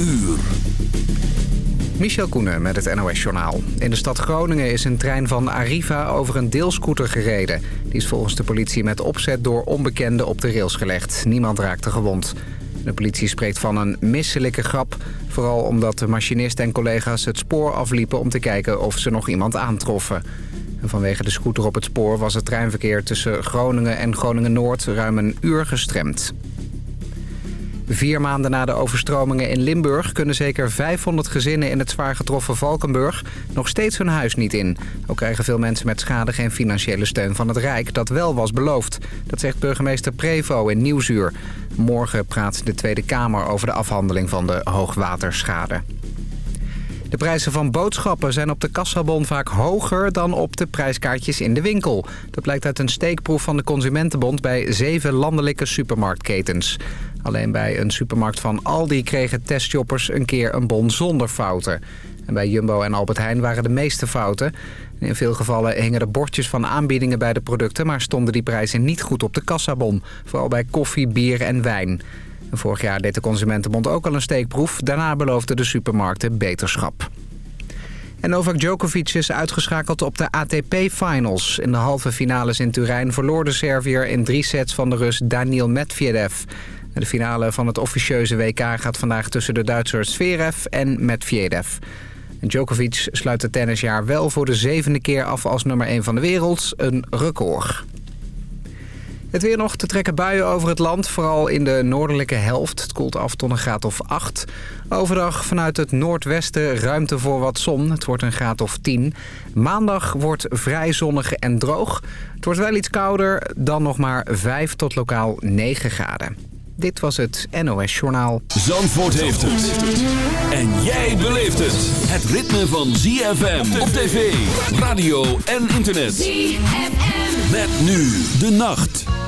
uur. Michel Koenen met het NOS-journaal. In de stad Groningen is een trein van Arriva over een deelscooter gereden. Die is volgens de politie met opzet door onbekenden op de rails gelegd. Niemand raakte gewond. De politie spreekt van een misselijke grap. Vooral omdat de machinist en collega's het spoor afliepen om te kijken of ze nog iemand aantroffen. En vanwege de scooter op het spoor was het treinverkeer tussen Groningen en Groningen-Noord ruim een uur gestremd. Vier maanden na de overstromingen in Limburg kunnen zeker 500 gezinnen in het zwaar getroffen Valkenburg nog steeds hun huis niet in. Ook krijgen veel mensen met schade geen financiële steun van het Rijk, dat wel was beloofd. Dat zegt burgemeester Prevo in Nieuwsuur. Morgen praat de Tweede Kamer over de afhandeling van de hoogwaterschade. De prijzen van boodschappen zijn op de kassabon vaak hoger dan op de prijskaartjes in de winkel. Dat blijkt uit een steekproef van de Consumentenbond bij zeven landelijke supermarktketens. Alleen bij een supermarkt van Aldi kregen testshoppers een keer een bon zonder fouten. En bij Jumbo en Albert Heijn waren de meeste fouten. In veel gevallen hingen de bordjes van aanbiedingen bij de producten... maar stonden die prijzen niet goed op de kassabon. Vooral bij koffie, bier en wijn. Vorig jaar deed de Consumentenbond ook al een steekproef. Daarna beloofden de supermarkten beterschap. En Novak Djokovic is uitgeschakeld op de ATP-finals. In de halve finales in Turijn verloor de Serviër in drie sets van de Rus Daniel Medvedev. De finale van het officieuze WK gaat vandaag tussen de Duitsers Zverev en Medvedev. Djokovic sluit het tennisjaar wel voor de zevende keer af als nummer 1 van de wereld. Een record. Het weer nog te trekken buien over het land, vooral in de noordelijke helft. Het koelt af tot een graad of 8. Overdag vanuit het noordwesten ruimte voor wat zon. Het wordt een graad of 10. Maandag wordt vrij zonnig en droog. Het wordt wel iets kouder, dan nog maar 5 tot lokaal 9 graden. Dit was het NOS Journaal. Zandvoort heeft het. En jij beleeft het. Het ritme van ZFM op tv, radio en internet. ZFM. Met nu de nacht.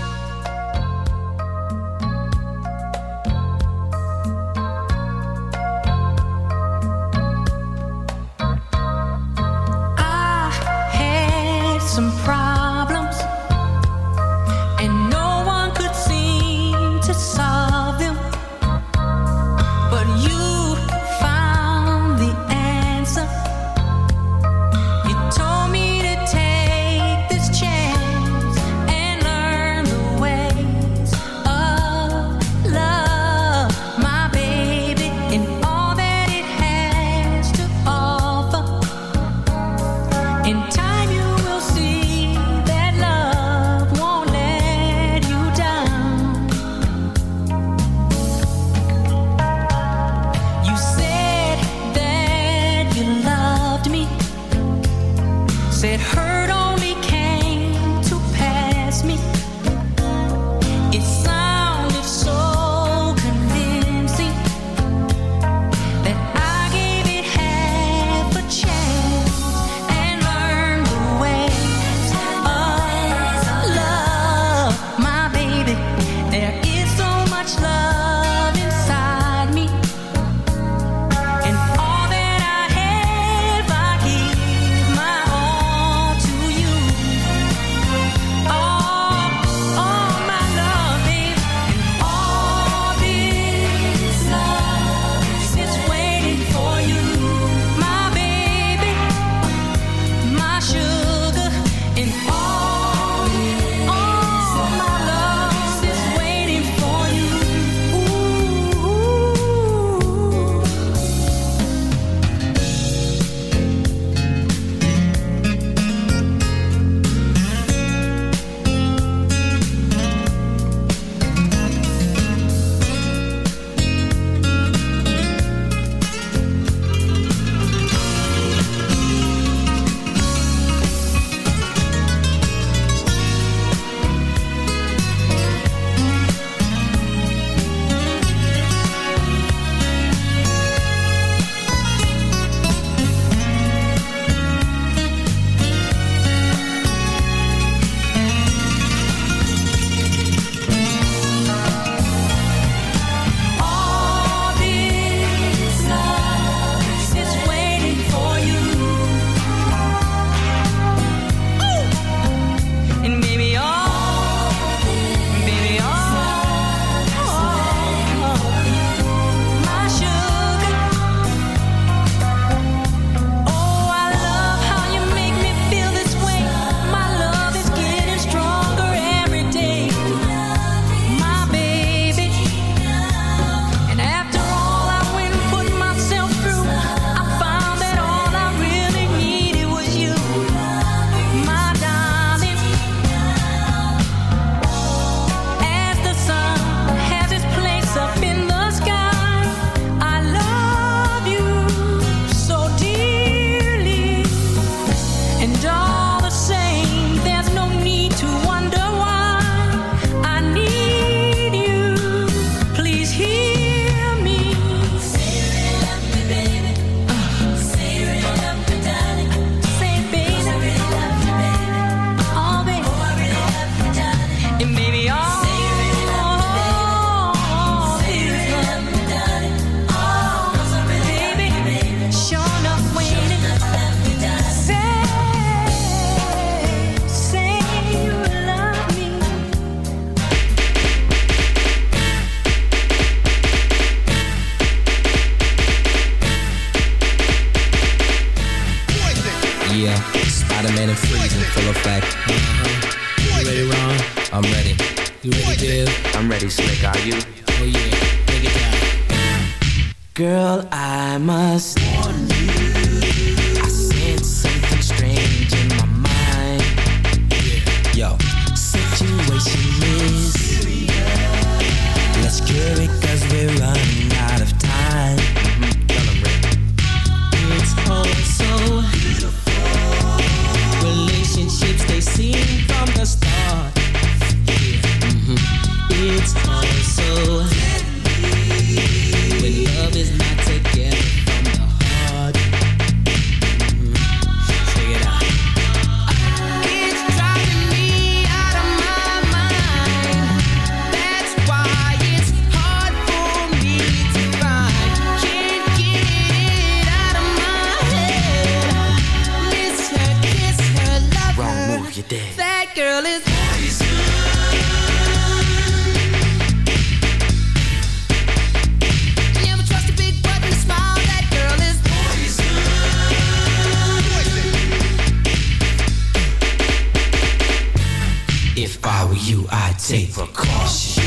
I you, I'd take precaution.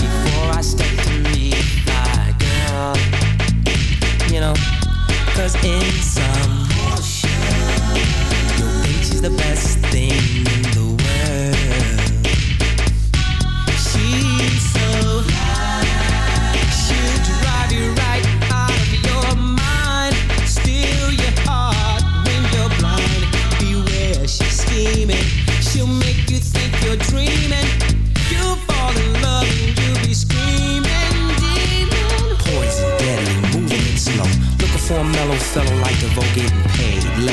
Before I step to meet my girl, You know, cause in some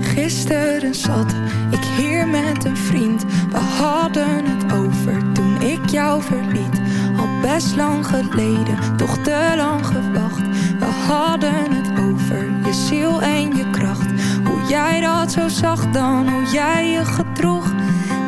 Gisteren zat ik hier met een vriend. We hadden het over toen ik jou verliet. Al best lang geleden, toch te lang gewacht. We hadden het over je ziel en je kracht. Hoe jij dat zo zag dan, hoe jij je.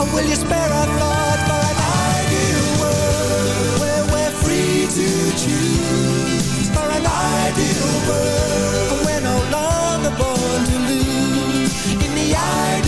i will you spare a thought for an ideal world where we're free to choose? For an ideal world where we're no longer born to lose in the ideal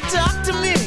talk to me.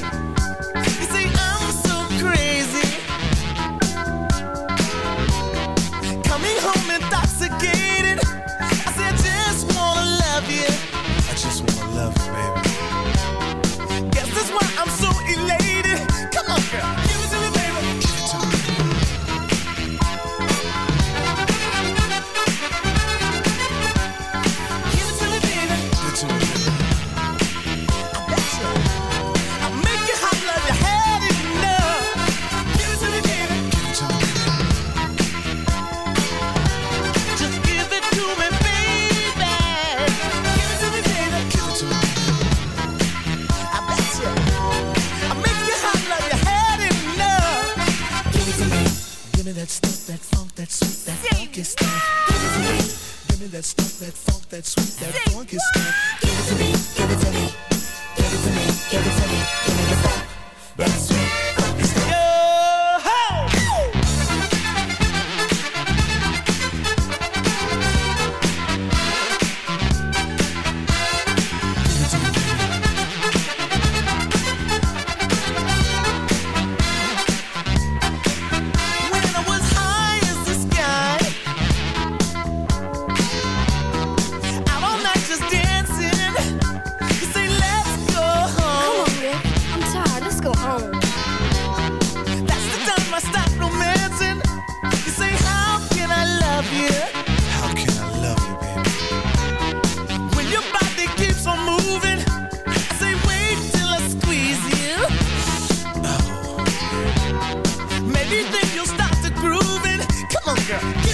Yeah.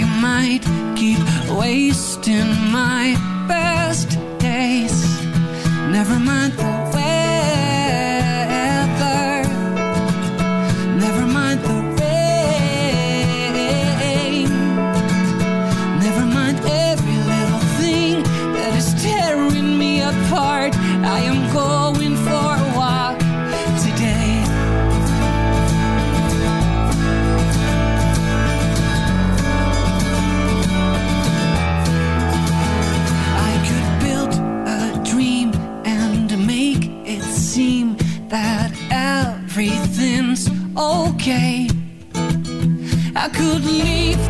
You might keep wasting my best days. Never mind I could leave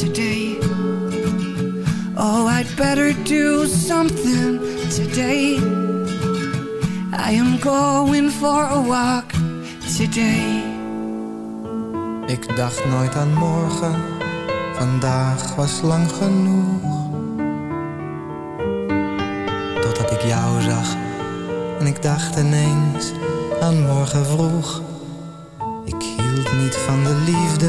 today Oh, I'd better do something today. I am going for a walk today. Ik dacht nooit aan morgen. Vandaag was lang genoeg. Totdat ik jou zag En ik dacht ineens aan morgen vroeg. Ik hield niet van de liefde.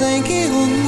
rien qui